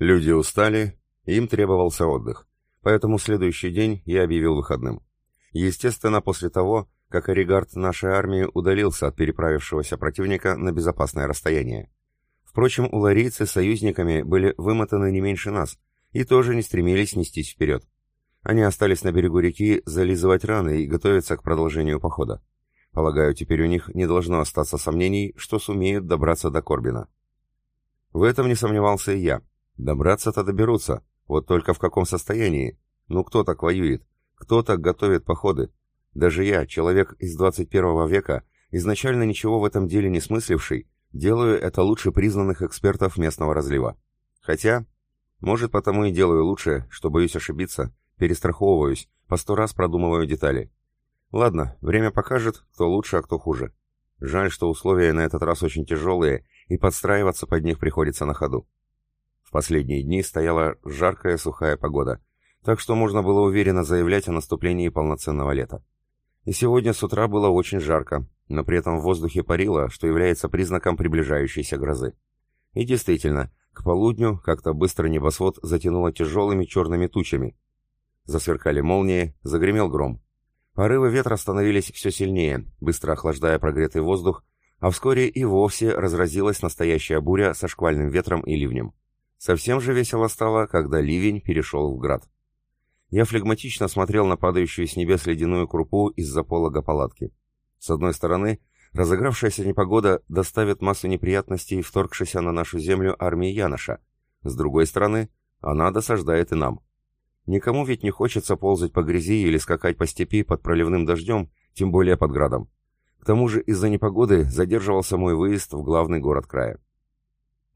Люди устали, им требовался отдых, поэтому следующий день я объявил выходным. Естественно, после того, как оригард нашей армии удалился от переправившегося противника на безопасное расстояние. Впрочем, у ларийцы союзниками были вымотаны не меньше нас и тоже не стремились нестись вперед. Они остались на берегу реки зализывать раны и готовиться к продолжению похода. Полагаю, теперь у них не должно остаться сомнений, что сумеют добраться до Корбина. В этом не сомневался и я. Добраться-то доберутся, вот только в каком состоянии? Ну кто так воюет? Кто так готовит походы? Даже я, человек из 21 века, изначально ничего в этом деле не смысливший, делаю это лучше признанных экспертов местного разлива. Хотя, может потому и делаю лучше, что боюсь ошибиться, перестраховываюсь, по сто раз продумываю детали. Ладно, время покажет, кто лучше, а кто хуже. Жаль, что условия на этот раз очень тяжелые, и подстраиваться под них приходится на ходу. В последние дни стояла жаркая сухая погода, так что можно было уверенно заявлять о наступлении полноценного лета. И сегодня с утра было очень жарко, но при этом в воздухе парило, что является признаком приближающейся грозы. И действительно, к полудню как-то быстро небосвод затянуло тяжелыми черными тучами. Засверкали молнии, загремел гром. Порывы ветра становились все сильнее, быстро охлаждая прогретый воздух, а вскоре и вовсе разразилась настоящая буря со шквальным ветром и ливнем. Совсем же весело стало, когда ливень перешел в град. Я флегматично смотрел на падающую с небес ледяную крупу из-за полога палатки. С одной стороны, разыгравшаяся непогода доставит массу неприятностей вторгшейся на нашу землю армии Яноша. С другой стороны, она досаждает и нам. Никому ведь не хочется ползать по грязи или скакать по степи под проливным дождем, тем более под градом. К тому же из-за непогоды задерживался мой выезд в главный город края.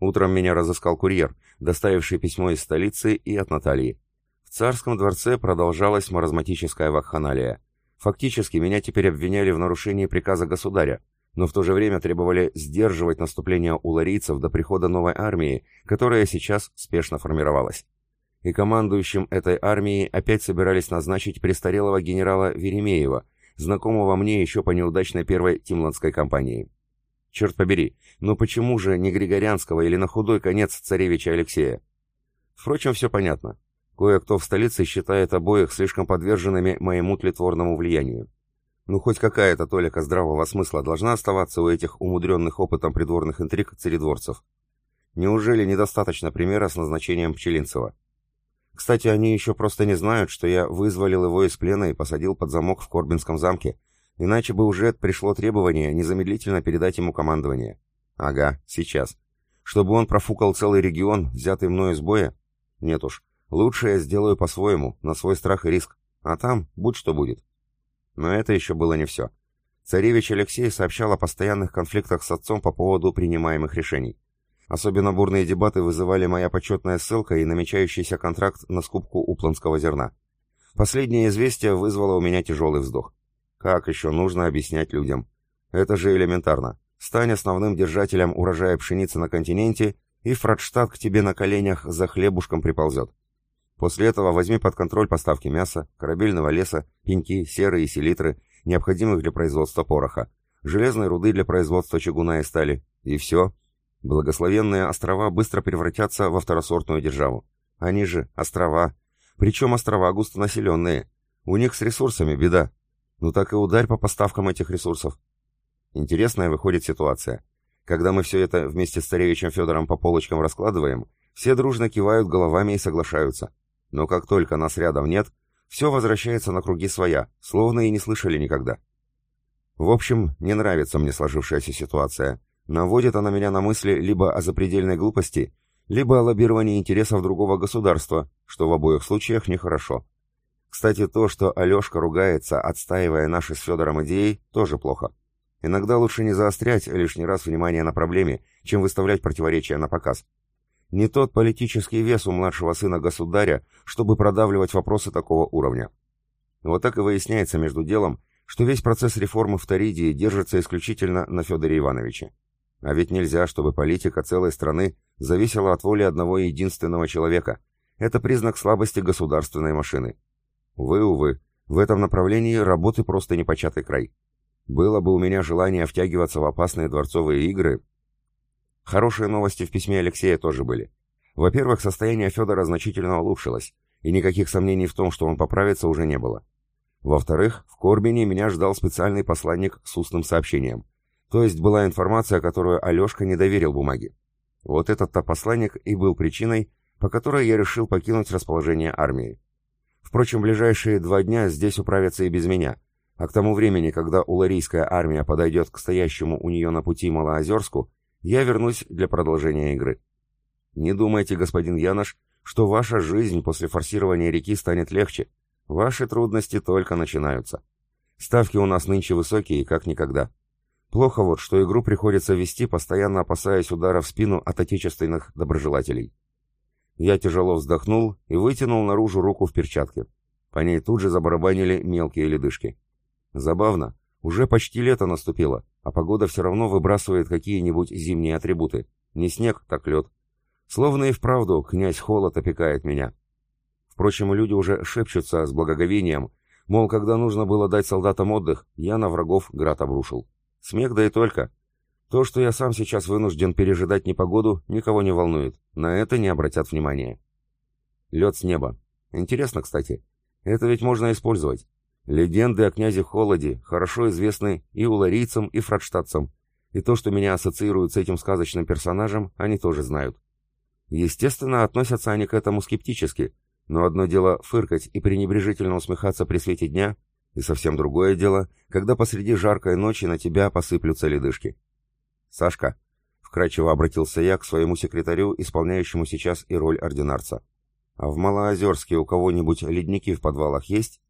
Утром меня разыскал курьер, доставивший письмо из столицы и от Натальи. В царском дворце продолжалась маразматическая вакханалия. Фактически меня теперь обвиняли в нарушении приказа государя, но в то же время требовали сдерживать наступление уларийцев до прихода новой армии, которая сейчас спешно формировалась и командующим этой армией опять собирались назначить престарелого генерала Веремеева, знакомого мне еще по неудачной первой Тимландской кампании. Черт побери, но почему же не Григорянского или на худой конец царевича Алексея? Впрочем, все понятно. Кое-кто в столице считает обоих слишком подверженными моему тлетворному влиянию. Ну, хоть какая-то толика здравого смысла должна оставаться у этих умудренных опытом придворных интриг царедворцев. Неужели недостаточно примера с назначением Пчелинцева? Кстати, они еще просто не знают, что я вызволил его из плена и посадил под замок в Корбинском замке, иначе бы уже пришло требование незамедлительно передать ему командование. Ага, сейчас. Чтобы он профукал целый регион, взятый мною из боя? Нет уж, лучше я сделаю по-своему, на свой страх и риск, а там будь что будет. Но это еще было не все. Царевич Алексей сообщал о постоянных конфликтах с отцом по поводу принимаемых решений. Особенно бурные дебаты вызывали моя почетная ссылка и намечающийся контракт на скупку упланского зерна. Последнее известие вызвало у меня тяжелый вздох. Как еще нужно объяснять людям? Это же элементарно. Стань основным держателем урожая пшеницы на континенте, и Фрадштадт к тебе на коленях за хлебушком приползет. После этого возьми под контроль поставки мяса, корабельного леса, пеньки, серы и селитры, необходимых для производства пороха, железной руды для производства чугуна и стали, и все, Благословенные острова быстро превратятся во второсортную державу. Они же острова. Причем острова густонаселенные. У них с ресурсами беда. Ну так и ударь по поставкам этих ресурсов. Интересная выходит ситуация. Когда мы все это вместе с царевичем Федором по полочкам раскладываем, все дружно кивают головами и соглашаются. Но как только нас рядом нет, все возвращается на круги своя, словно и не слышали никогда. В общем, не нравится мне сложившаяся ситуация. Наводит она меня на мысли либо о запредельной глупости, либо о лоббировании интересов другого государства, что в обоих случаях нехорошо. Кстати, то, что Алешка ругается, отстаивая наши с Федором идеи, тоже плохо. Иногда лучше не заострять лишний раз внимание на проблеме, чем выставлять противоречия на показ. Не тот политический вес у младшего сына государя, чтобы продавливать вопросы такого уровня. Вот так и выясняется между делом, что весь процесс реформы в Таридии держится исключительно на Федоре Ивановиче. А ведь нельзя, чтобы политика целой страны зависела от воли одного единственного человека. Это признак слабости государственной машины. Увы, увы, в этом направлении работы просто непочатый край. Было бы у меня желание втягиваться в опасные дворцовые игры. Хорошие новости в письме Алексея тоже были. Во-первых, состояние Федора значительно улучшилось, и никаких сомнений в том, что он поправится, уже не было. Во-вторых, в Корбине меня ждал специальный посланник с устным сообщением. То есть была информация, которую Алешка не доверил бумаге. Вот этот-то посланник и был причиной, по которой я решил покинуть расположение армии. Впрочем, ближайшие два дня здесь управятся и без меня, а к тому времени, когда уларийская армия подойдет к стоящему у нее на пути Малоозерску, я вернусь для продолжения игры. Не думайте, господин Янош, что ваша жизнь после форсирования реки станет легче. Ваши трудности только начинаются. Ставки у нас нынче высокие, как никогда. Плохо вот, что игру приходится вести, постоянно опасаясь удара в спину от отечественных доброжелателей. Я тяжело вздохнул и вытянул наружу руку в перчатке. По ней тут же забарабанили мелкие ледышки. Забавно, уже почти лето наступило, а погода все равно выбрасывает какие-нибудь зимние атрибуты. Не снег, так лед. Словно и вправду князь Холод опекает меня. Впрочем, люди уже шепчутся с благоговением, мол, когда нужно было дать солдатам отдых, я на врагов град обрушил. Смех да и только. То, что я сам сейчас вынужден пережидать непогоду, никого не волнует. На это не обратят внимания. Лед с неба. Интересно, кстати. Это ведь можно использовать. Легенды о князе Холоде хорошо известны и уларийцам, и фрадштадцам. И то, что меня ассоциируют с этим сказочным персонажем, они тоже знают. Естественно, относятся они к этому скептически, но одно дело фыркать и пренебрежительно усмехаться при свете дня, и совсем другое дело, когда посреди жаркой ночи на тебя посыплются ледышки. «Сашка», — вкратчиво обратился я к своему секретарю, исполняющему сейчас и роль ординарца. «А в Малоозерске у кого-нибудь ледники в подвалах есть?»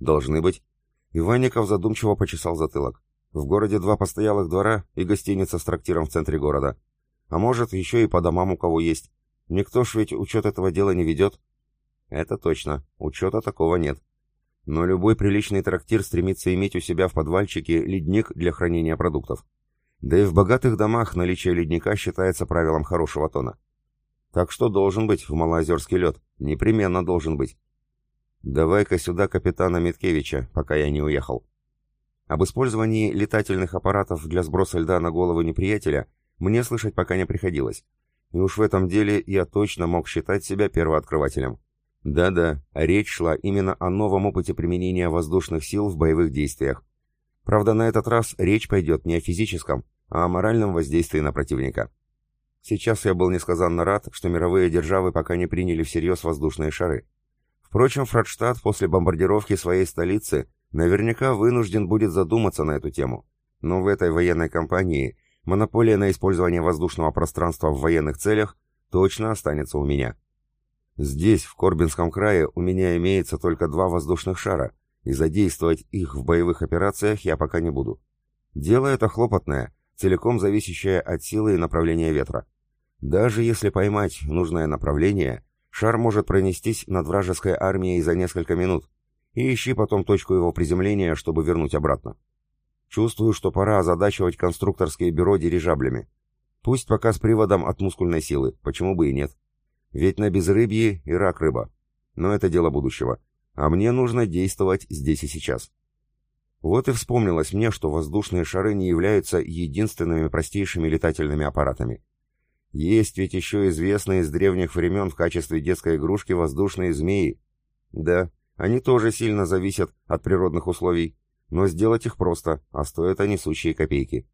«Должны быть». Иванников задумчиво почесал затылок. «В городе два постоялых двора и гостиница с трактиром в центре города. А может, еще и по домам у кого есть. Никто ж ведь учет этого дела не ведет». «Это точно. Учета такого нет. Но любой приличный трактир стремится иметь у себя в подвальчике ледник для хранения продуктов. Да и в богатых домах наличие ледника считается правилом хорошего тона. Так что должен быть в Малоозерский лед. Непременно должен быть. Давай-ка сюда капитана Миткевича, пока я не уехал. Об использовании летательных аппаратов для сброса льда на голову неприятеля мне слышать пока не приходилось. И уж в этом деле я точно мог считать себя первооткрывателем. Да-да, речь шла именно о новом опыте применения воздушных сил в боевых действиях. Правда, на этот раз речь пойдет не о физическом, а о моральном воздействии на противника. Сейчас я был несказанно рад, что мировые державы пока не приняли всерьез воздушные шары. Впрочем, Фрадштадт после бомбардировки своей столицы наверняка вынужден будет задуматься на эту тему. Но в этой военной кампании монополия на использование воздушного пространства в военных целях точно останется у меня. Здесь, в Корбинском крае, у меня имеется только два воздушных шара, и задействовать их в боевых операциях я пока не буду. Дело это хлопотное, целиком зависящая от силы и направления ветра. Даже если поймать нужное направление, шар может пронестись над вражеской армией за несколько минут, и ищи потом точку его приземления, чтобы вернуть обратно. Чувствую, что пора озадачивать конструкторские бюро дирижаблями. Пусть пока с приводом от мускульной силы, почему бы и нет. Ведь на безрыбье и рак рыба. Но это дело будущего. А мне нужно действовать здесь и сейчас. Вот и вспомнилось мне, что воздушные шары не являются единственными простейшими летательными аппаратами. Есть ведь еще известные с древних времен в качестве детской игрушки воздушные змеи. Да, они тоже сильно зависят от природных условий, но сделать их просто, а стоят они сущие копейки.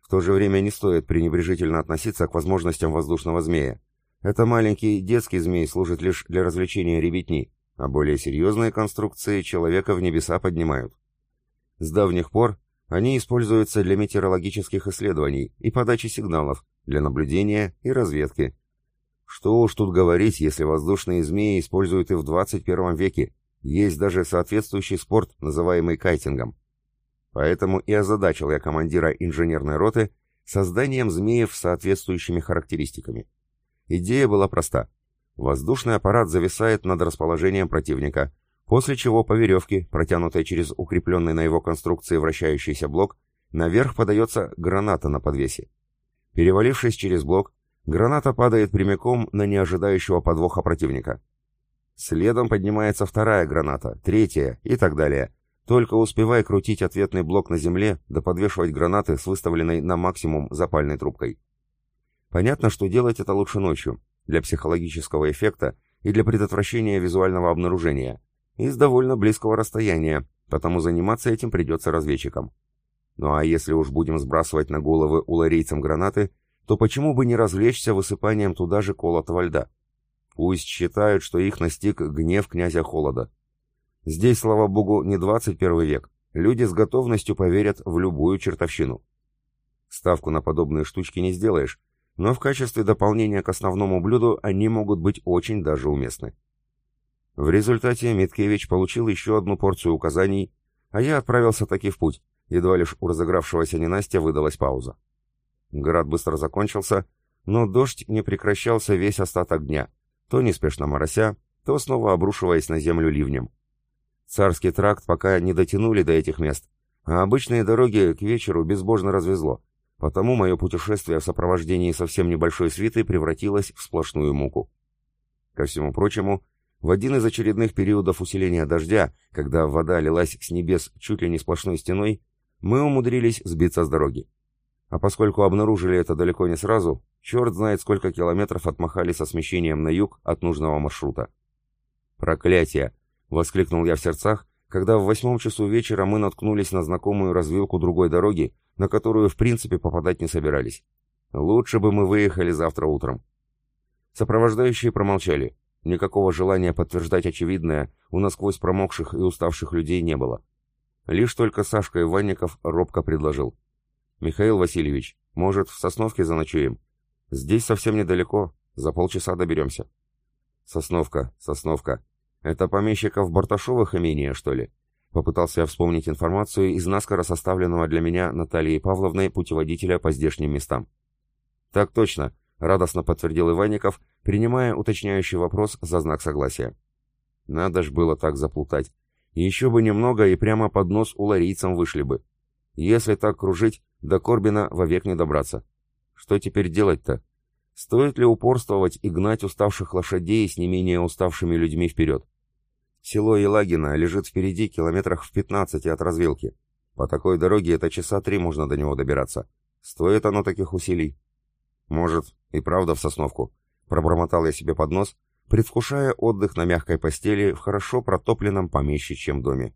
В то же время не стоит пренебрежительно относиться к возможностям воздушного змея. Это маленький детский змей служит лишь для развлечения ребятни, а более серьезные конструкции человека в небеса поднимают. С давних пор они используются для метеорологических исследований и подачи сигналов, для наблюдения и разведки. Что уж тут говорить, если воздушные змеи используют и в 21 веке. Есть даже соответствующий спорт, называемый кайтингом. Поэтому и озадачил я командира инженерной роты созданием змеев с соответствующими характеристиками. Идея была проста. Воздушный аппарат зависает над расположением противника, после чего по веревке, протянутой через укрепленный на его конструкции вращающийся блок, наверх подается граната на подвесе. Перевалившись через блок, граната падает прямиком на неожидающего подвоха противника. Следом поднимается вторая граната, третья и так далее. Только успевай крутить ответный блок на земле да подвешивать гранаты с выставленной на максимум запальной трубкой. Понятно, что делать это лучше ночью, для психологического эффекта и для предотвращения визуального обнаружения, и с довольно близкого расстояния, потому заниматься этим придется разведчикам. Ну а если уж будем сбрасывать на головы уларейцам гранаты, то почему бы не развлечься высыпанием туда же колотого льда? Пусть считают, что их настиг гнев князя Холода. Здесь, слава богу, не 21 век. Люди с готовностью поверят в любую чертовщину. Ставку на подобные штучки не сделаешь, но в качестве дополнения к основному блюду они могут быть очень даже уместны. В результате Миткевич получил еще одну порцию указаний, а я отправился таки в путь, едва лишь у разыгравшегося ненастья выдалась пауза. Град быстро закончился, но дождь не прекращался весь остаток дня, то неспешно морося, то снова обрушиваясь на землю ливнем. Царский тракт пока не дотянули до этих мест, а обычные дороги к вечеру безбожно развезло, потому мое путешествие в сопровождении совсем небольшой свиты превратилось в сплошную муку. Ко всему прочему, в один из очередных периодов усиления дождя, когда вода лилась с небес чуть ли не сплошной стеной, мы умудрились сбиться с дороги. А поскольку обнаружили это далеко не сразу, черт знает сколько километров отмахали со смещением на юг от нужного маршрута. «Проклятие!» — воскликнул я в сердцах, когда в восьмом часу вечера мы наткнулись на знакомую развилку другой дороги, на которую в принципе попадать не собирались. Лучше бы мы выехали завтра утром. Сопровождающие промолчали. Никакого желания подтверждать очевидное у насквозь промокших и уставших людей не было. Лишь только Сашка Иванников робко предложил. «Михаил Васильевич, может, в Сосновке заночуем? Здесь совсем недалеко, за полчаса доберемся». «Сосновка, Сосновка. Это помещиков Барташовых имение, что ли?» Попытался я вспомнить информацию из наскоро составленного для меня Натальей Павловной путеводителя по здешним местам. «Так точно», — радостно подтвердил Иванников, принимая уточняющий вопрос за знак согласия. «Надо ж было так заплутать. Еще бы немного и прямо под нос у ларийцам вышли бы. Если так кружить, до Корбина вовек не добраться. Что теперь делать-то? Стоит ли упорствовать и гнать уставших лошадей с не менее уставшими людьми вперед? Село Елагино лежит впереди километрах в 15 от развилки. По такой дороге это часа три можно до него добираться. Стоит оно таких усилий? Может, и правда в Сосновку. Пробормотал я себе под нос, предвкушая отдых на мягкой постели в хорошо протопленном помещичьем доме.